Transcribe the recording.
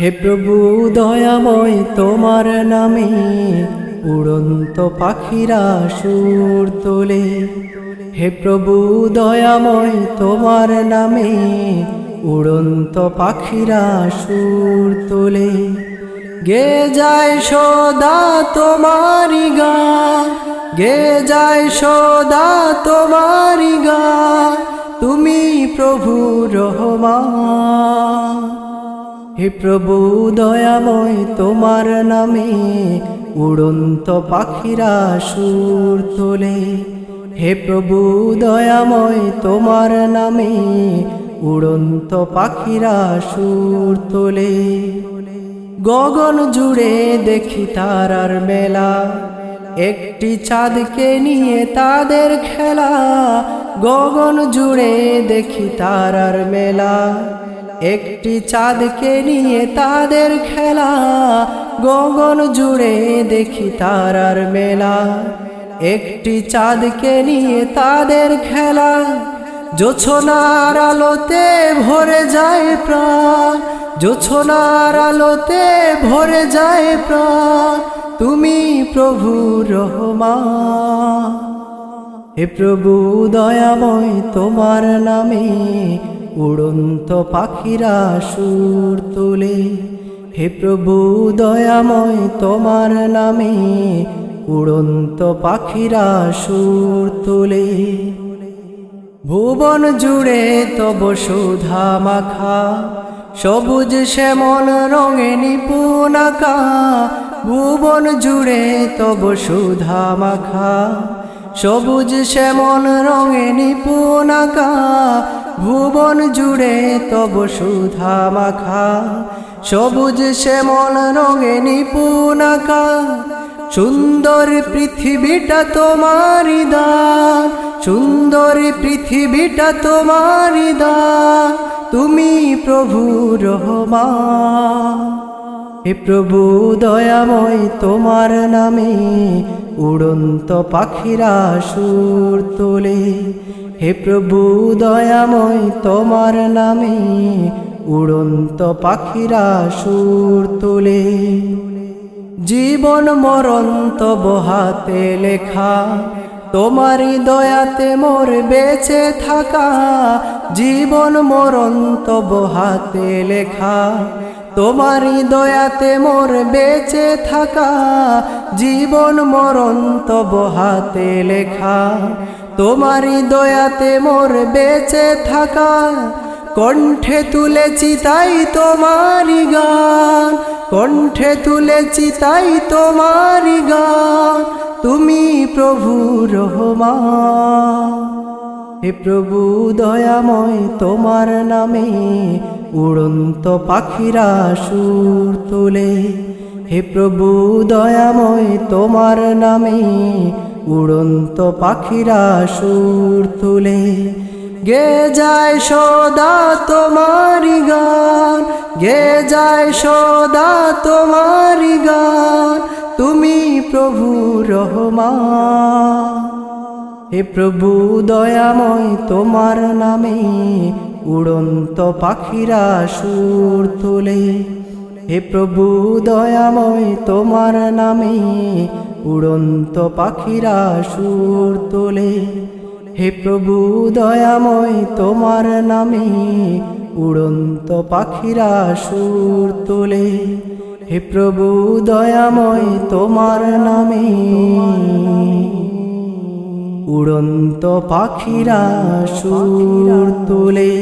হে প্রভু, দয়াময় তোমার নামে উড়ন্ত পাখিরা সুর তোলে। হে প্রভু, দয়াময় তোমার নামে উড়ন্ত পাখিরা সুর তোলে। গে যায় সদা তোমারি গা, গে যায় সদা তোমারি গা, তুমি প্রভু রহমান। হে প্রভু, দয়াময় তোমার নামে উড়ন্ত পাখিরা সুর তোলে। হে প্রভু, দয়াময় তোমার নামে উড়ন্ত পাখিরা সুর তোলে। গগন জুড়ে দেখি তারার মেলা। একটি চাঁদকে নিয়ে তাদের খেলা। গগন জুড়ে দেখি তারার মেলা। একটি চাঁদকে নিয়ে তাদের খেলা, গগন জুড়ে দেখি তারার মেলা। একটি চাঁদকে নিয়ে তাদের খেলা, জোছনার আলোতে ভরে যায় প্রাণ। জোছনার আলোতে ভরে যায় প্রাণ। তুমি প্রভু রহমান। হে প্রভু দয়াময় তোমার নামে উড়ন্ত পাখিরা সুর তোলে। হে প্রভু, দয়াময় তোমার নামে উড়ন্ত পাখিরা সুর তোলে। ভুবন জুড়ে তব সুধা মাখা, সবুজ শ্যামল রঙে নিপুণাকা ভুবন জুড়ে তব সুধা মাখা সবুজ শ্যামল রঙে নিপুণাকা ভুবন জুড়ে তব সুধা মাখা। সবুজ শ্যামল রঙে নিপুণাকা সুন্দর পৃথিবীটা তোমারি দান। সুন্দর পৃথিবীটা তোমারি দান, তুমি প্রভু রহমান। হে প্রভু, দয়াময় তোমার নামে উড়ন্ত পাখিরা সুর তোলে। হে প্রভু, দয়াময় তোমার নামে উড়ন্ত পাখিরা সুর তোলে। জীবন মরণ তব হাতে লেখা, তোমারই দয়াতে মোর বেঁচে থাকা। জীবন মরণ তব হাতে লেখা তোমারই দয়াতে মোর বেঁচে থাকা, জীবন মরণ তব হাতে লেখা। তোমারই দয়াতে মোর বেঁচে থাকা, কণ্ঠে তুলেছি তাই তোমারি গান। কণ্ঠে তুলেছি তাই তোমারি গান, তুমি প্রভু রহমান। হে প্রভু দয়াময়, তোমার নামে উড়ন্ত পাখিরা সুর তোলে। হে প্রভু দয়াময়, তোমার নামে উড়ন্ত পাখিরা সুর তোলে। গে যায় সদা তোমারি গান, গে যায় সদা তোমারি গান, তুমি প্রভু রহমান। হে প্রভু, দয়াময় তোমার নামে উড়ন্ত পাখিরা সুর তোলে। হে প্রভু, দয়াময় তোমার নামে উড়ন্ত পাখিরা সুর তোলে। হে প্রভু, দয়াময় তোমার নামে উড়ন্ত পাখিরা সুর তোলে। হে প্রভু, দয়াময় তোমার নামে উড়ন্ত পাখিরা সুর তুলে।